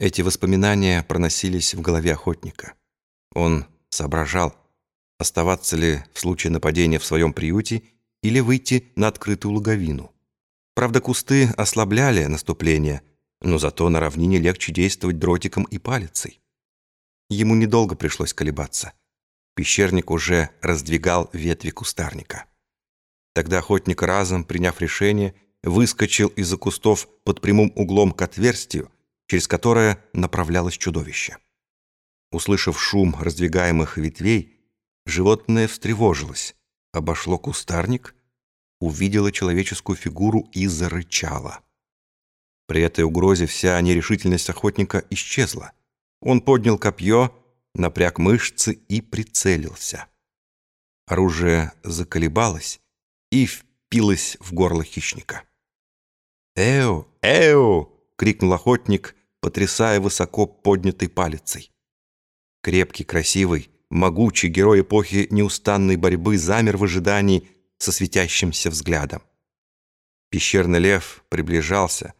Эти воспоминания проносились в голове охотника. Он соображал, оставаться ли в случае нападения в своем приюте или выйти на открытую луговину. Правда, кусты ослабляли наступление, но зато на равнине легче действовать дротиком и палицей. Ему недолго пришлось колебаться. Пещерник уже раздвигал ветви кустарника. Тогда охотник разом, приняв решение, выскочил из-за кустов под прямым углом к отверстию, через которое направлялось чудовище. Услышав шум раздвигаемых ветвей, животное встревожилось, обошло кустарник, увидело человеческую фигуру и зарычало. При этой угрозе вся нерешительность охотника исчезла. Он поднял копье, напряг мышцы и прицелился. Оружие заколебалось и впилось в горло хищника. «Эу! Эу!» — крикнул охотник, потрясая высоко поднятой палицей. Крепкий, красивый, могучий герой эпохи неустанной борьбы замер в ожидании со светящимся взглядом. Пещерный лев приближался,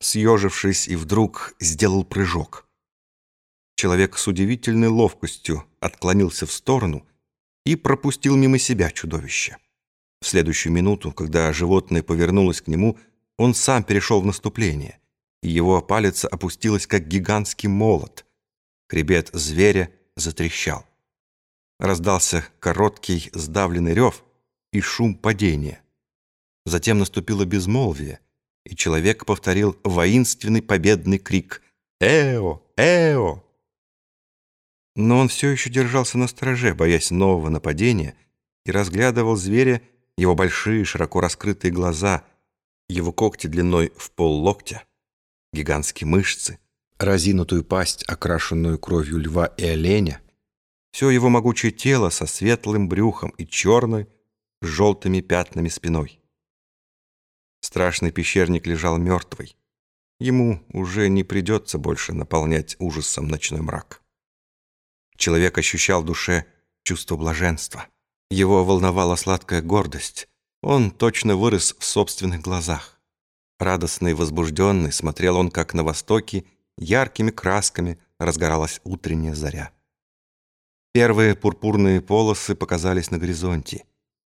съежившись, и вдруг сделал прыжок. Человек с удивительной ловкостью отклонился в сторону и пропустил мимо себя чудовище. В следующую минуту, когда животное повернулось к нему, он сам перешел в наступление — и его палец опустилась, как гигантский молот. Хребет зверя затрещал. Раздался короткий сдавленный рев и шум падения. Затем наступило безмолвие, и человек повторил воинственный победный крик «Эо! Эо!». Но он все еще держался на страже, боясь нового нападения, и разглядывал зверя, его большие, широко раскрытые глаза, его когти длиной в пол локтя гигантские мышцы, разинутую пасть, окрашенную кровью льва и оленя, все его могучее тело со светлым брюхом и черной, с желтыми пятнами спиной. Страшный пещерник лежал мертвый. Ему уже не придется больше наполнять ужасом ночной мрак. Человек ощущал в душе чувство блаженства. Его волновала сладкая гордость. Он точно вырос в собственных глазах. Радостный и возбужденный смотрел он, как на востоке яркими красками разгоралась утренняя заря. Первые пурпурные полосы показались на горизонте,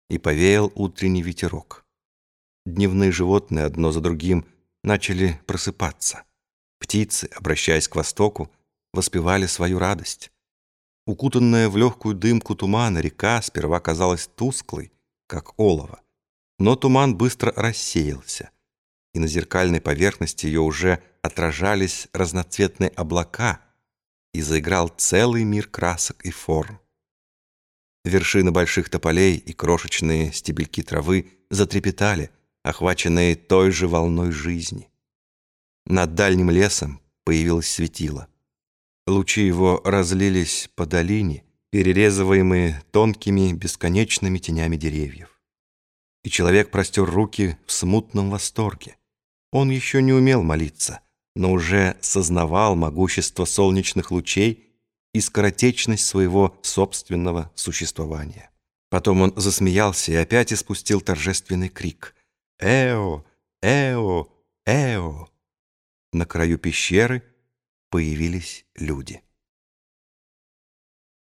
и повеял утренний ветерок. Дневные животные одно за другим начали просыпаться. Птицы, обращаясь к востоку, воспевали свою радость. Укутанная в легкую дымку тумана река сперва казалась тусклой, как олово, но туман быстро рассеялся — и на зеркальной поверхности ее уже отражались разноцветные облака, и заиграл целый мир красок и форм. Вершины больших тополей и крошечные стебельки травы затрепетали, охваченные той же волной жизни. Над дальним лесом появилось светило. Лучи его разлились по долине, перерезываемые тонкими бесконечными тенями деревьев. И человек простер руки в смутном восторге. Он еще не умел молиться, но уже сознавал могущество солнечных лучей и скоротечность своего собственного существования. Потом он засмеялся и опять испустил торжественный крик «Эо! Эо! Эо!». На краю пещеры появились люди.